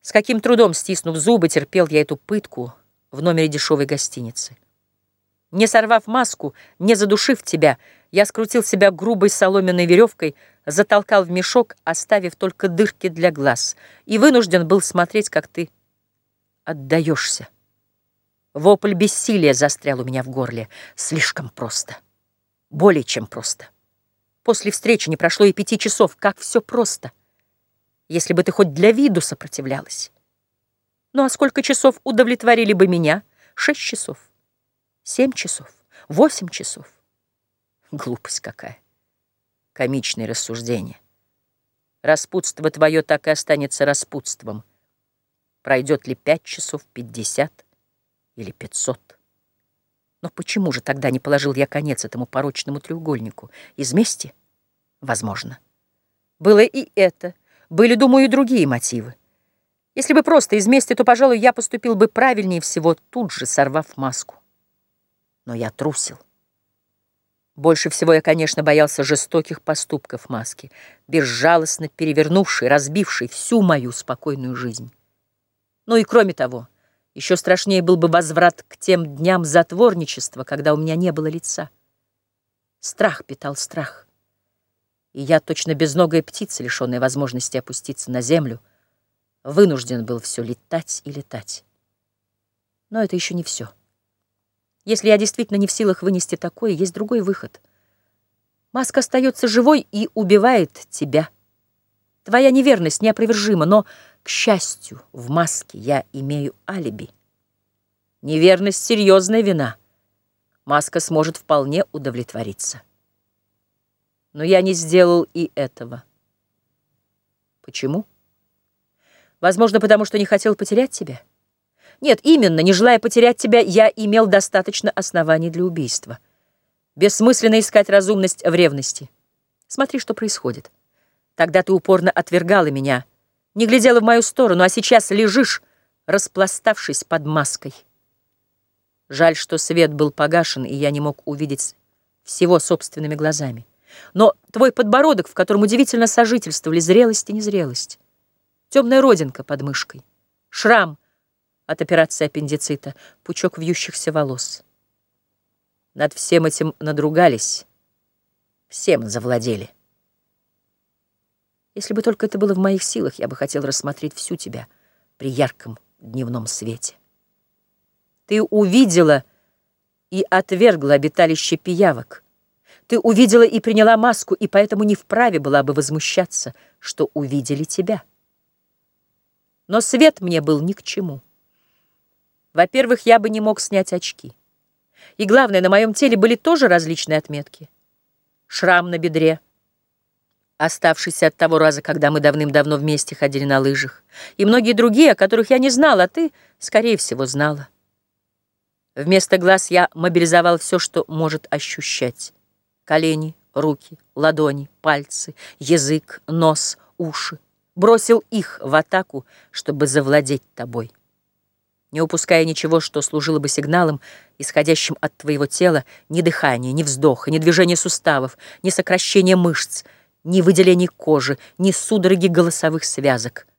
С каким трудом, стиснув зубы, терпел я эту пытку в номере дешевой гостиницы. Не сорвав маску, не задушив тебя, я скрутил себя грубой соломенной веревкой, затолкал в мешок, оставив только дырки для глаз, и вынужден был смотреть, как ты отдаешься. Вопль бессилия застрял у меня в горле. Слишком просто. Более чем просто. После встречи не прошло и пяти часов. Как все просто если бы ты хоть для виду сопротивлялась. Ну а сколько часов удовлетворили бы меня? Шесть часов, семь часов, восемь часов. Глупость какая. Комичное рассуждение. Распутство твое так и останется распутством. Пройдет ли пять часов, пятьдесят или пятьсот? Но почему же тогда не положил я конец этому порочному треугольнику? Из мести? Возможно. Было и это — были, думаю, и другие мотивы. Если бы просто из мести, то, пожалуй, я поступил бы правильнее всего, тут же сорвав маску. Но я трусил. Больше всего я, конечно, боялся жестоких поступков маски, безжалостно перевернувшей, разбившей всю мою спокойную жизнь. Ну и кроме того, еще страшнее был бы возврат к тем дням затворничества, когда у меня не было лица. Страх питал страх и я, точно безногая птица, лишенная возможности опуститься на землю, вынужден был все летать и летать. Но это еще не все. Если я действительно не в силах вынести такое, есть другой выход. Маска остается живой и убивает тебя. Твоя неверность неопровержима, но, к счастью, в маске я имею алиби. Неверность — серьезная вина. Маска сможет вполне удовлетвориться. Но я не сделал и этого. Почему? Возможно, потому что не хотел потерять тебя. Нет, именно, не желая потерять тебя, я имел достаточно оснований для убийства. Бессмысленно искать разумность в ревности. Смотри, что происходит. Тогда ты упорно отвергала меня, не глядела в мою сторону, а сейчас лежишь, распластавшись под маской. Жаль, что свет был погашен, и я не мог увидеть всего собственными глазами. Но твой подбородок, в котором удивительно сожительствовали зрелость и незрелость, темная родинка под мышкой, шрам от операции аппендицита, пучок вьющихся волос. Над всем этим надругались, всем завладели. Если бы только это было в моих силах, я бы хотел рассмотреть всю тебя при ярком дневном свете. Ты увидела и отвергла обиталище пиявок — ты увидела и приняла маску, и поэтому не вправе была бы возмущаться, что увидели тебя. Но свет мне был ни к чему. Во-первых, я бы не мог снять очки. И главное, на моем теле были тоже различные отметки. Шрам на бедре, оставшийся от того раза, когда мы давным-давно вместе ходили на лыжах, и многие другие, о которых я не знала, а ты, скорее всего, знала. Вместо глаз я мобилизовал все, что может ощущать колени, руки, ладони, пальцы, язык, нос, уши. Бросил их в атаку, чтобы завладеть тобой. Не упуская ничего, что служило бы сигналом, исходящим от твоего тела, ни дыхания, ни вздоха, ни движения суставов, ни сокращения мышц, ни выделения кожи, ни судороги голосовых связок —